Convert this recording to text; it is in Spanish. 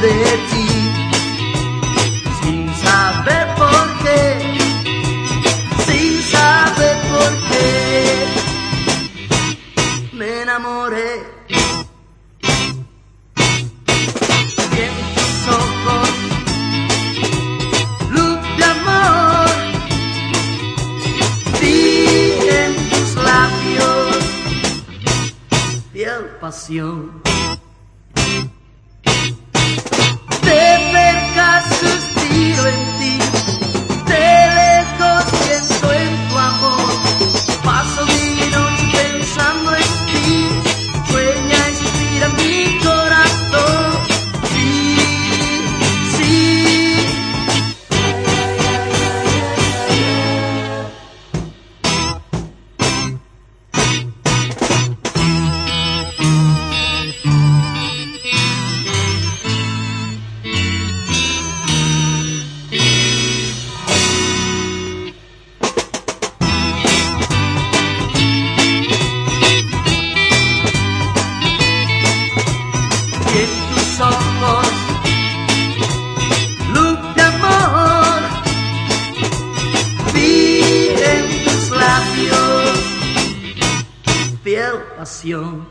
de ti, sin saber por qué, sin saber por qué, me enamoré. Y en tus ojos, luz de amor, en tus labios, fiel pasión. Pasión.